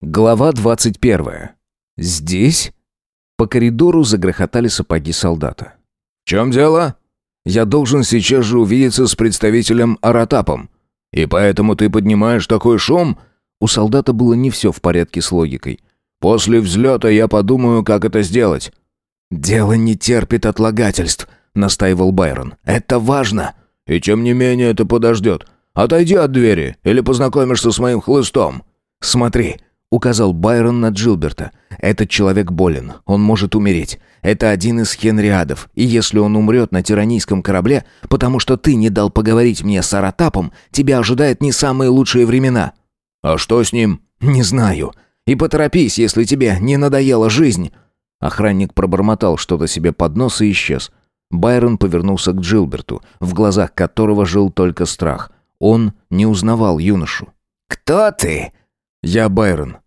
Глава 21. Здесь? По коридору загрохотали сапоги солдата. «В чем дело?» «Я должен сейчас же увидеться с представителем Аратапом. И поэтому ты поднимаешь такой шум?» У солдата было не все в порядке с логикой. «После взлета я подумаю, как это сделать». «Дело не терпит отлагательств», — настаивал Байрон. «Это важно». «И тем не менее это подождет. Отойди от двери, или познакомишься с моим хлыстом». «Смотри», — указал Байрон на Джилберта. «Этот человек болен, он может умереть. Это один из хенриадов, и если он умрет на тиранийском корабле, потому что ты не дал поговорить мне с Аратапом, тебя ожидают не самые лучшие времена». «А что с ним?» «Не знаю. И поторопись, если тебе не надоела жизнь». Охранник пробормотал что-то себе под нос и исчез. Байрон повернулся к Джилберту, в глазах которого жил только страх. Он не узнавал юношу. «Кто ты?» «Я Байрон.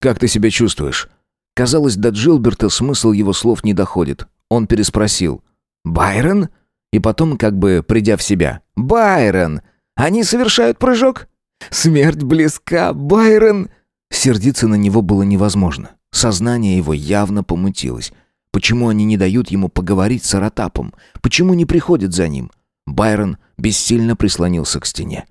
Как ты себя чувствуешь?» Казалось, до Джилберта смысл его слов не доходит. Он переспросил. «Байрон?» И потом, как бы придя в себя. «Байрон! Они совершают прыжок? Смерть близка, Байрон!» Сердиться на него было невозможно. Сознание его явно помутилось. Почему они не дают ему поговорить с Аратапом? Почему не приходят за ним? Байрон бессильно прислонился к стене.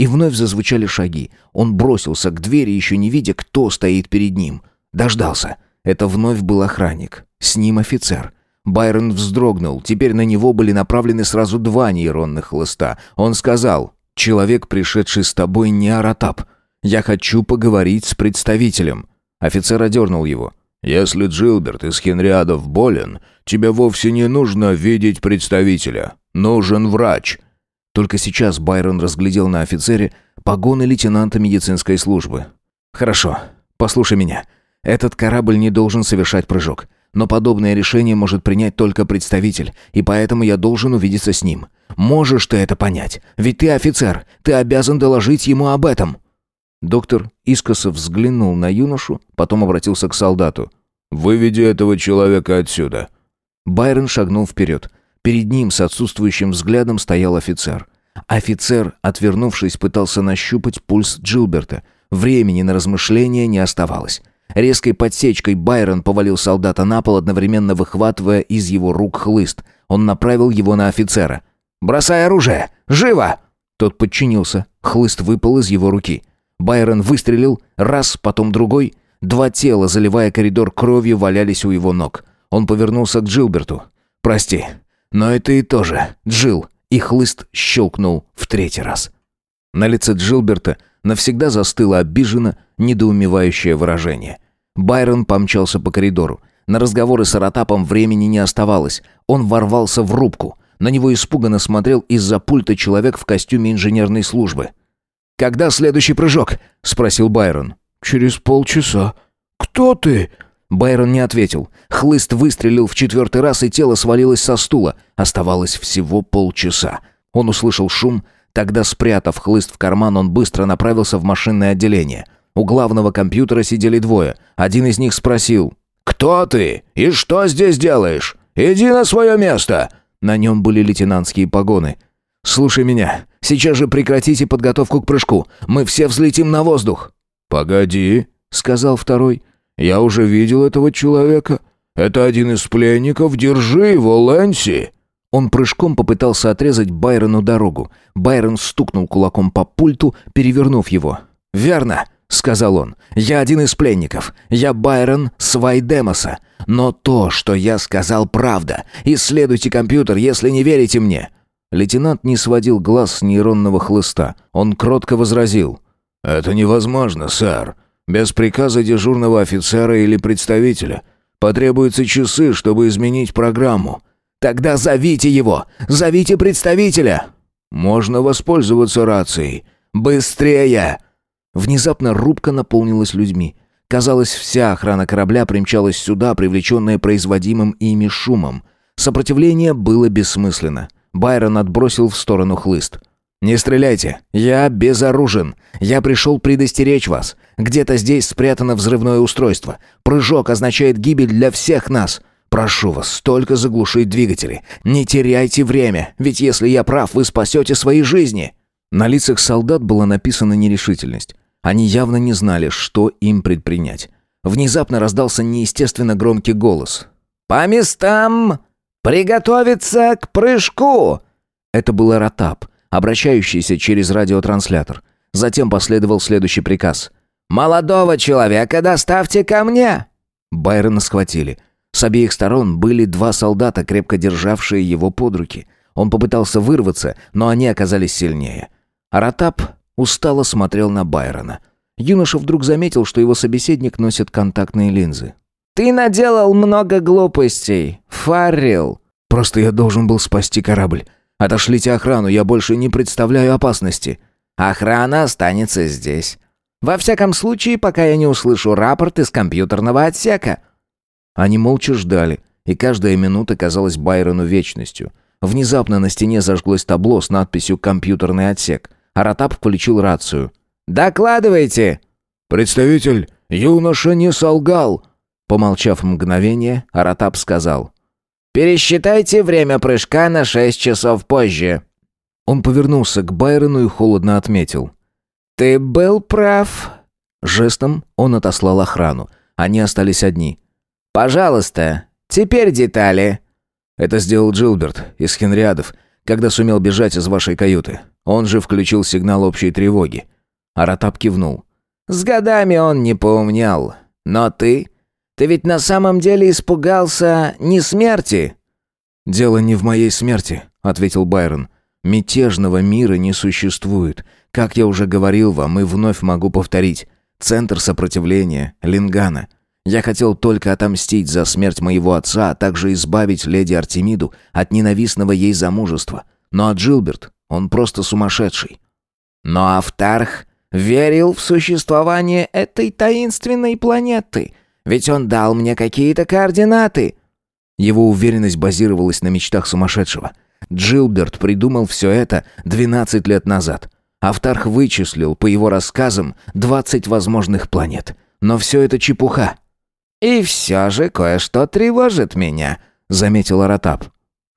И вновь зазвучали шаги. Он бросился к двери, еще не видя, кто стоит перед ним. Дождался. Это вновь был охранник. С ним офицер. Байрон вздрогнул. Теперь на него были направлены сразу два нейронных хлыста. Он сказал, «Человек, пришедший с тобой, не Аратап. Я хочу поговорить с представителем». Офицер одернул его. «Если Джилберт из Хенриадов болен, тебе вовсе не нужно видеть представителя. Нужен врач». Только сейчас Байрон разглядел на офицере погоны лейтенанта медицинской службы. «Хорошо, послушай меня. Этот корабль не должен совершать прыжок. Но подобное решение может принять только представитель, и поэтому я должен увидеться с ним. Можешь ты это понять? Ведь ты офицер, ты обязан доложить ему об этом». Доктор искоса взглянул на юношу, потом обратился к солдату. «Выведи этого человека отсюда». Байрон шагнул вперед. Перед ним с отсутствующим взглядом стоял офицер. Офицер, отвернувшись, пытался нащупать пульс Джилберта. Времени на размышления не оставалось. Резкой подсечкой Байрон повалил солдата на пол, одновременно выхватывая из его рук хлыст. Он направил его на офицера. «Бросай оружие! Живо!» Тот подчинился. Хлыст выпал из его руки. Байрон выстрелил, раз, потом другой. Два тела, заливая коридор кровью, валялись у его ног. Он повернулся к Джилберту. «Прости, но это и тоже, Джил, и хлыст щелкнул в третий раз. На лице Джилберта навсегда застыло обиженно, недоумевающее выражение. Байрон помчался по коридору. На разговоры с Аратапом времени не оставалось. Он ворвался в рубку. На него испуганно смотрел из-за пульта человек в костюме инженерной службы. «Когда следующий прыжок?» — спросил Байрон. «Через полчаса». «Кто ты?» Байрон не ответил. Хлыст выстрелил в четвертый раз, и тело свалилось со стула. Оставалось всего полчаса. Он услышал шум. Тогда, спрятав хлыст в карман, он быстро направился в машинное отделение. У главного компьютера сидели двое. Один из них спросил. «Кто ты? И что здесь делаешь? Иди на свое место!» На нем были лейтенантские погоны. «Слушай меня. Сейчас же прекратите подготовку к прыжку. Мы все взлетим на воздух». «Погоди», — сказал второй. Я уже видел этого человека. Это один из пленников. Держи его, Лэнси!» Он прыжком попытался отрезать Байрону дорогу. Байрон стукнул кулаком по пульту, перевернув его. «Верно», — сказал он. «Я один из пленников. Я Байрон Свайдемоса. Но то, что я сказал, правда. Исследуйте компьютер, если не верите мне». Лейтенант не сводил глаз с нейронного хлыста. Он кротко возразил. «Это невозможно, сэр. Без приказа дежурного офицера или представителя. Потребуются часы, чтобы изменить программу. Тогда зовите его! Зовите представителя!» «Можно воспользоваться рацией. Быстрее!» Внезапно рубка наполнилась людьми. Казалось, вся охрана корабля примчалась сюда, привлеченная производимым ими шумом. Сопротивление было бессмысленно. Байрон отбросил в сторону хлыст. «Не стреляйте! Я безоружен! Я пришел предостеречь вас! Где-то здесь спрятано взрывное устройство. Прыжок означает гибель для всех нас! Прошу вас, только заглушить двигатели! Не теряйте время, ведь если я прав, вы спасете свои жизни!» На лицах солдат была написана нерешительность. Они явно не знали, что им предпринять. Внезапно раздался неестественно громкий голос. «По местам! Приготовиться к прыжку!» Это был Аратап, обращающийся через радиотранслятор. Затем последовал следующий приказ. «Молодого человека доставьте ко мне!» Байрона схватили. С обеих сторон были два солдата, крепко державшие его под руки. Он попытался вырваться, но они оказались сильнее. Аратап устало смотрел на Байрона. Юноша вдруг заметил, что его собеседник носит контактные линзы. «Ты наделал много глупостей, Фаррил!» «Просто я должен был спасти корабль. Отошлите охрану, я больше не представляю опасности». «Охрана останется здесь. Во всяком случае, пока я не услышу рапорт из компьютерного отсека». Они молча ждали, и каждая минута казалась Байрону вечностью. Внезапно на стене зажглось табло с надписью «Компьютерный отсек». Аратап включил рацию. «Докладывайте!» «Представитель, юноша не солгал!» Помолчав мгновение, Аратап сказал. «Пересчитайте время прыжка на шесть часов позже». Он повернулся к Байрону и холодно отметил. «Ты был прав». Жестом он отослал охрану. Они остались одни. «Пожалуйста, теперь детали». Это сделал Джилберт из Хенриадов, когда сумел бежать из вашей каюты. Он же включил сигнал общей тревоги. Аратап кивнул. «С годами он не поумнял. Но ты... Ты ведь на самом деле испугался не смерти?» «Дело не в моей смерти», — ответил Байрон. «Мятежного мира не существует. Как я уже говорил вам и вновь могу повторить. Центр сопротивления, Лингана. Я хотел только отомстить за смерть моего отца, а также избавить леди Артемиду от ненавистного ей замужества. Но а Джилберт, он просто сумасшедший». «Но Автарх верил в существование этой таинственной планеты», ведь он дал мне какие-то координаты». Его уверенность базировалась на мечтах сумасшедшего. Джилберт придумал все это 12 лет назад. Автарх вычислил, по его рассказам, 20 возможных планет. Но все это чепуха. «И все же кое-что тревожит меня», — заметил Аратап.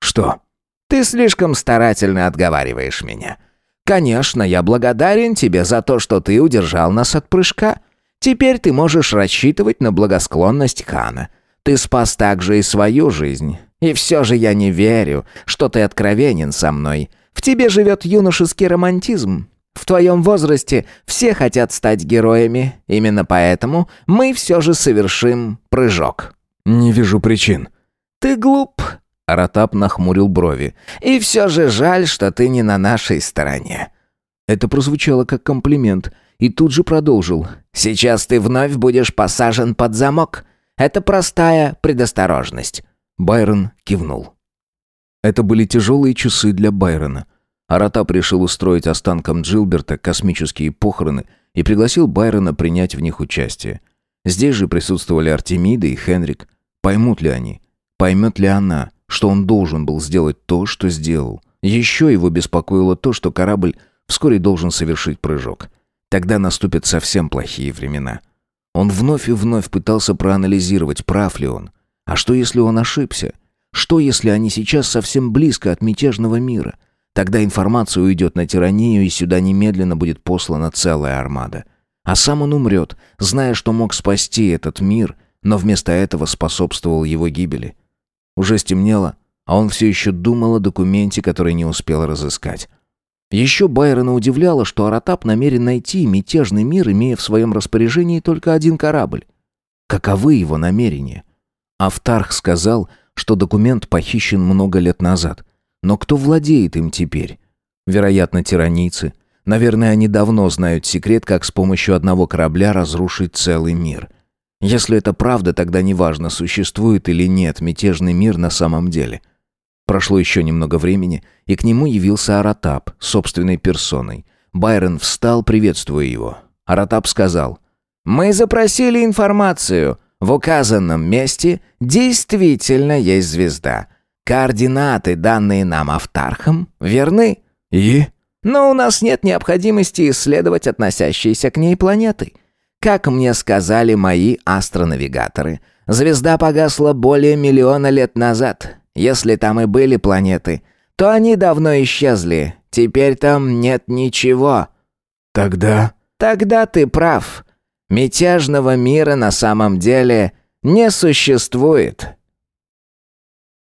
«Что?» «Ты слишком старательно отговариваешь меня. Конечно, я благодарен тебе за то, что ты удержал нас от прыжка. Теперь ты можешь рассчитывать на благосклонность хана. Ты спас также и свою жизнь. И все же я не верю, что ты откровенен со мной. В тебе живет юношеский романтизм. В твоем возрасте все хотят стать героями. Именно поэтому мы все же совершим прыжок». «Не вижу причин». «Ты глуп», — Аратап нахмурил брови. «И все же жаль, что ты не на нашей стороне». Это прозвучало как комплимент — и тут же продолжил. «Сейчас ты вновь будешь посажен под замок. Это простая предосторожность». Байрон кивнул. Это были тяжелые часы для Байрона. Арата решил устроить останкам Джилберта космические похороны и пригласил Байрона принять в них участие. Здесь же присутствовали Артемида и Хенрик. Поймут ли они? Поймет ли она, что он должен был сделать то, что сделал? Еще его беспокоило то, что корабль вскоре должен совершить прыжок. Тогда наступят совсем плохие времена. Он вновь и вновь пытался проанализировать, прав ли он. А что, если он ошибся? Что, если они сейчас совсем близко от мятежного мира? Тогда информация уйдет на тиранию, и сюда немедленно будет послана целая армада. А сам он умрет, зная, что мог спасти этот мир, но вместо этого способствовал его гибели. Уже стемнело, а он все еще думал о документе, который не успел разыскать. Еще Байрона удивляло, что Аратап намерен найти мятежный мир, имея в своем распоряжении только один корабль. Каковы его намерения? Автарх сказал, что документ похищен много лет назад. Но кто владеет им теперь? Вероятно, тиранийцы. Наверное, они давно знают секрет, как с помощью одного корабля разрушить целый мир. Если это правда, тогда неважно, существует или нет мятежный мир на самом деле – Прошло еще немного времени, и к нему явился Аратап собственной персоной. Байрон встал, приветствуя его. Аратап сказал, «Мы запросили информацию. В указанном месте действительно есть звезда. Координаты, данные нам Автархом, верны?» «И?» «Но у нас нет необходимости исследовать относящиеся к ней планеты. Как мне сказали мои астронавигаторы, звезда погасла более миллиона лет назад, если там и были планеты, то они давно исчезли. Теперь там нет ничего». «Тогда...» Тогда ты прав. Мятежного мира на самом деле не существует.